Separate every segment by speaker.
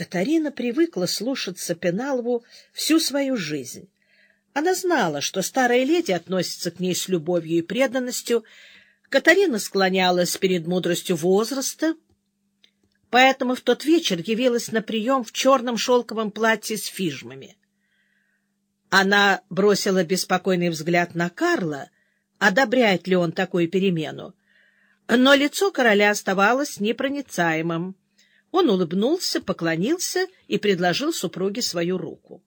Speaker 1: Катарина привыкла слушаться Пеналову всю свою жизнь. Она знала, что старая леди относится к ней с любовью и преданностью. Катарина склонялась перед мудростью возраста, поэтому в тот вечер явилась на прием в черном шелковом платье с фижмами. Она бросила беспокойный взгляд на Карла, одобряет ли он такую перемену, но лицо короля оставалось непроницаемым. Он улыбнулся, поклонился и предложил супруге свою руку.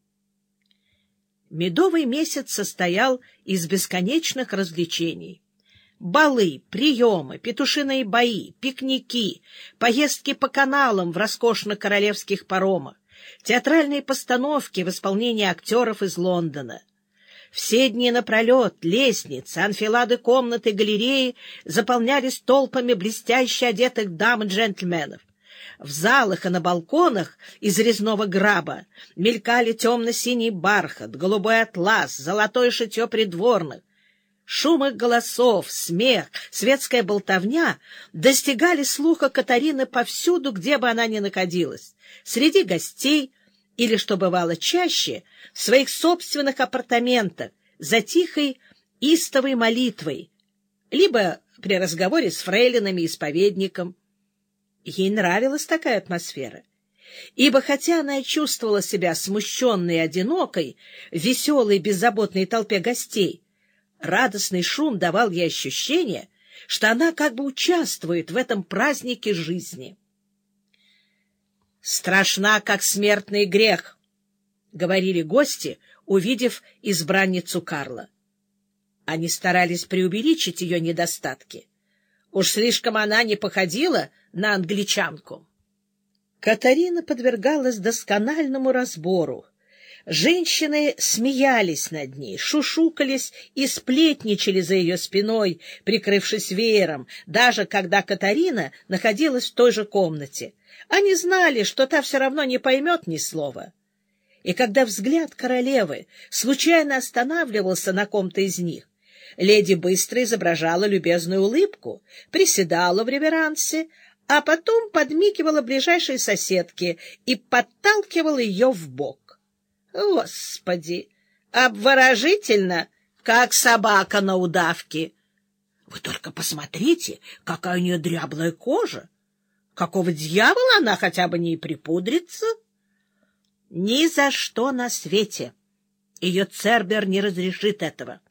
Speaker 1: Медовый месяц состоял из бесконечных развлечений. Балы, приемы, петушиные бои, пикники, поездки по каналам в роскошных королевских паромах, театральные постановки в исполнении актеров из Лондона. Все дни напролет лестницы, анфилады комнаты, галереи заполнялись толпами блестяще одетых дам и джентльменов. В залах и на балконах из резного граба мелькали темно-синий бархат, голубой атлас, золотое шитье придворных. Шум их голосов, смех, светская болтовня достигали слуха Катарины повсюду, где бы она ни находилась, среди гостей или, что бывало чаще, в своих собственных апартаментах, за тихой истовой молитвой, либо при разговоре с фрейлинами и исповедником. Ей нравилась такая атмосфера, ибо хотя она и чувствовала себя смущенной и одинокой в веселой беззаботной толпе гостей, радостный шум давал ей ощущение, что она как бы участвует в этом празднике жизни. «Страшна, как смертный грех», — говорили гости, увидев избранницу Карла. Они старались преувеличить ее недостатки. Уж слишком она не походила на англичанку. Катарина подвергалась доскональному разбору. Женщины смеялись над ней, шушукались и сплетничали за ее спиной, прикрывшись веером, даже когда Катарина находилась в той же комнате. Они знали, что та все равно не поймет ни слова. И когда взгляд королевы случайно останавливался на ком-то из них, леди быстро изображала любезную улыбку, приседала в реверансе, а потом подмигивала ближайшей соседке и подталкивала ее в бок. Господи! Обворожительно, как собака на удавке! Вы только посмотрите, какая у нее дряблая кожа! Какого дьявола она хотя бы не припудрится? Ни за что на свете! Ее Цербер не разрешит этого.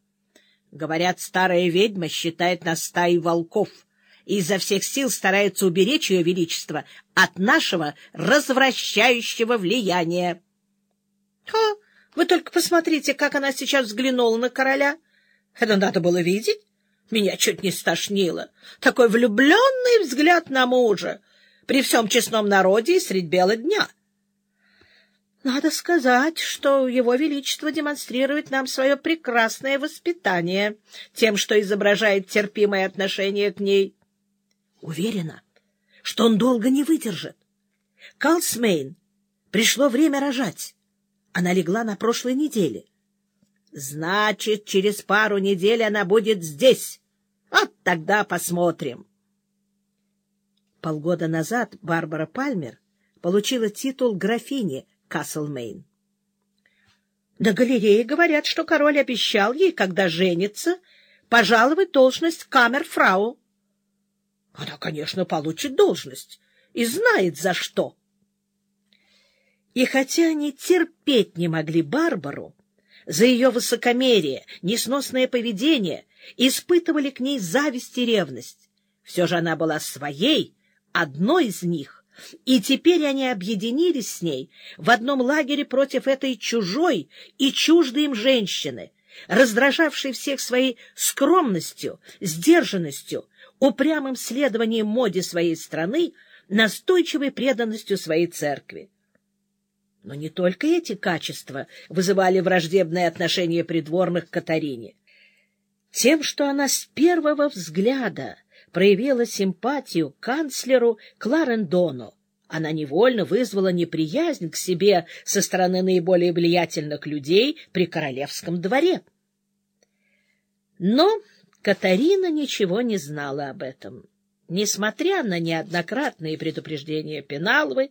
Speaker 1: Говорят, старая ведьма считает нас стаей волков — и изо всех сил старается уберечь ее величество от нашего развращающего влияния. — Ха! Вы только посмотрите, как она сейчас взглянула на короля. Это надо было видеть. Меня чуть не стошнило. Такой влюбленный взгляд на мужа при всем честном народе и средь бела дня. Надо сказать, что его величество демонстрирует нам свое прекрасное воспитание тем, что изображает терпимое отношение к ней. Уверена, что он долго не выдержит. Калсмейн, пришло время рожать. Она легла на прошлой неделе. Значит, через пару недель она будет здесь. Вот тогда посмотрим. Полгода назад Барбара Пальмер получила титул графини Каслмейн. На галерее говорят, что король обещал ей, когда женится, пожаловать должность камерфрау. Она, конечно, получит должность и знает за что. И хотя они терпеть не могли Барбару, за ее высокомерие, несносное поведение, испытывали к ней зависть и ревность. Все же она была своей, одной из них, и теперь они объединились с ней в одном лагере против этой чужой и чуждой им женщины, раздражавшей всех своей скромностью, сдержанностью, упрямым следованием моде своей страны, настойчивой преданностью своей церкви. Но не только эти качества вызывали враждебное отношение придворных к Катарине. Тем, что она с первого взгляда проявила симпатию к канцлеру Кларендону, она невольно вызвала неприязнь к себе со стороны наиболее влиятельных людей при королевском дворе. Но Катарина ничего не знала об этом. Несмотря на неоднократные предупреждения Пеналовой,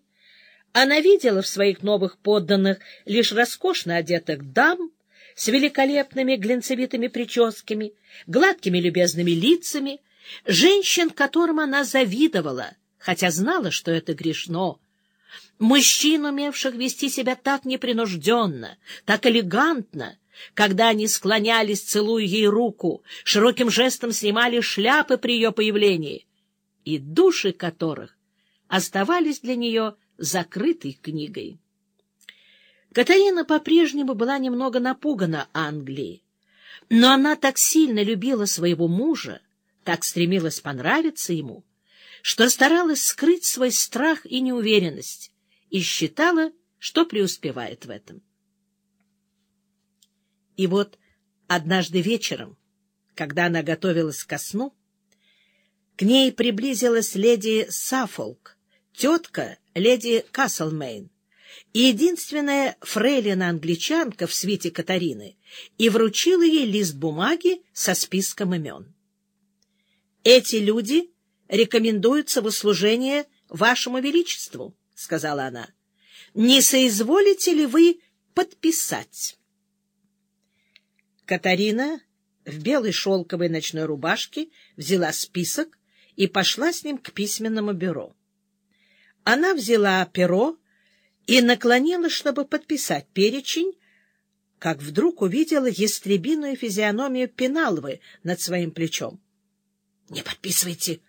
Speaker 1: Она видела в своих новых подданных лишь роскошно одетых дам с великолепными глинцевитыми прическами, гладкими любезными лицами, женщин, которым она завидовала, хотя знала, что это грешно, мужчин, умевших вести себя так непринужденно, так элегантно, когда они склонялись, целуя ей руку, широким жестом снимали шляпы при ее появлении, и души которых оставались для нее закрытой книгой. Катарина по-прежнему была немного напугана Англией, но она так сильно любила своего мужа, так стремилась понравиться ему, что старалась скрыть свой страх и неуверенность и считала, что преуспевает в этом. И вот однажды вечером, когда она готовилась ко сну, к ней приблизилась леди Саффолк, тетка леди Каслмейн, единственная фрейлина-англичанка в свете Катарины, и вручила ей лист бумаги со списком имен. «Эти люди рекомендуются в услужение вашему величеству», — сказала она. «Не соизволите ли вы подписать?» Катарина в белой шелковой ночной рубашке взяла список и пошла с ним к письменному бюро. Она взяла перо и наклонилась, чтобы подписать перечень, как вдруг увидела ястребиную физиономию Пеналвы над своим плечом. — Не подписывайте,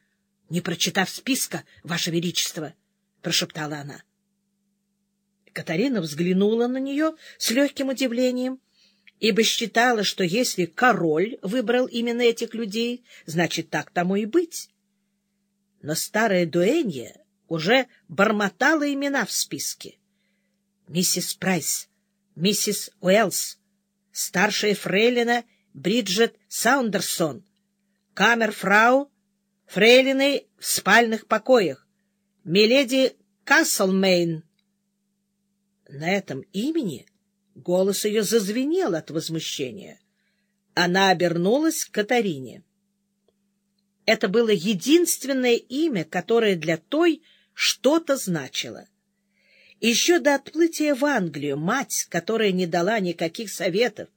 Speaker 1: не прочитав списка, Ваше Величество, — прошептала она. Катарина взглянула на нее с легким удивлением, ибо считала, что если король выбрал именно этих людей, значит, так тому и быть. Но старая дуэнья уже бормотала имена в списке. Миссис Прайс, миссис Уэллс, старшая фрейлина Бриджет Саундерсон, камерфрау, фрейлины в спальных покоях, миледи Каслмейн. На этом имени голос ее зазвенел от возмущения. Она обернулась к Катарине. Это было единственное имя, которое для той что-то значило. Еще до отплытия в Англию мать, которая не дала никаких советов,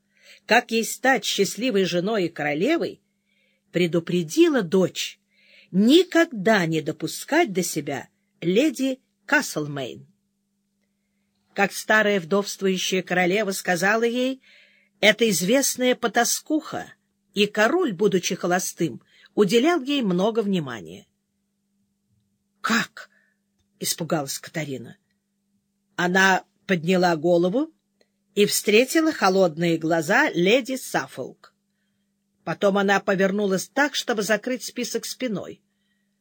Speaker 1: как ей стать счастливой женой и королевой, предупредила дочь никогда не допускать до себя леди Каслмейн. Как старая вдовствующая королева сказала ей, это известная потаскуха, и король, будучи холостым, уделял ей много внимания. — Как? — испугалась Катарина. Она подняла голову и встретила холодные глаза леди Саффолк. Потом она повернулась так, чтобы закрыть список спиной.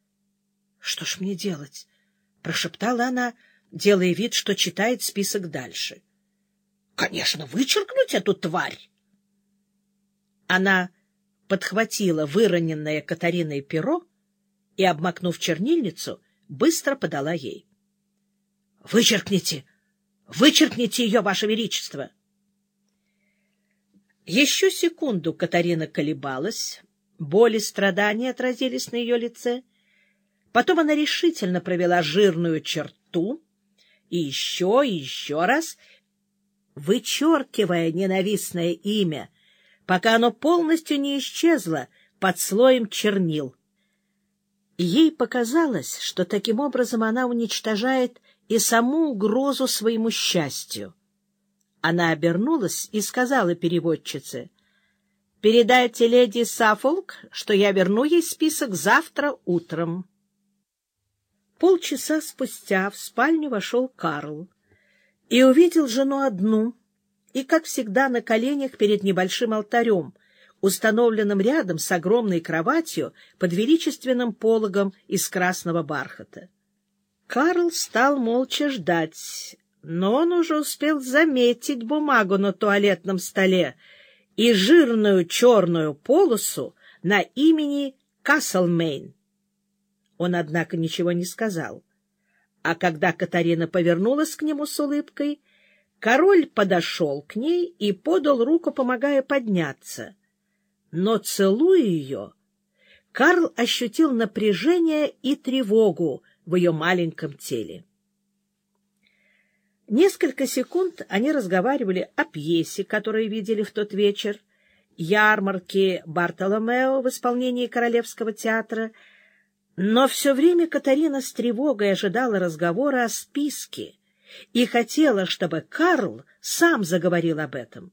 Speaker 1: — Что ж мне делать? — прошептала она, делая вид, что читает список дальше. — Конечно, вычеркнуть эту тварь! Она подхватила выроненное Катариной перо и, обмакнув чернильницу, быстро подала ей. — Вычеркните! Вычеркните ее, Ваше Величество! Еще секунду Катарина колебалась, боли и страдания отразились на ее лице. Потом она решительно провела жирную черту и еще и еще раз, вычеркивая ненавистное имя — пока оно полностью не исчезло под слоем чернил. Ей показалось, что таким образом она уничтожает и саму угрозу своему счастью. Она обернулась и сказала переводчице, «Передайте леди Саффолк, что я верну ей список завтра утром». Полчаса спустя в спальню вошел Карл и увидел жену одну — и, как всегда, на коленях перед небольшим алтарем, установленным рядом с огромной кроватью под величественным пологом из красного бархата. Карл стал молча ждать, но он уже успел заметить бумагу на туалетном столе и жирную черную полосу на имени Каслмейн. Он, однако, ничего не сказал. А когда Катарина повернулась к нему с улыбкой, Король подошел к ней и подал руку, помогая подняться. Но, целуя ее, Карл ощутил напряжение и тревогу в ее маленьком теле. Несколько секунд они разговаривали о пьесе, которую видели в тот вечер, ярмарке Бартоломео в исполнении Королевского театра, но все время Катарина с тревогой ожидала разговора о списке и хотела, чтобы Карл сам заговорил об этом.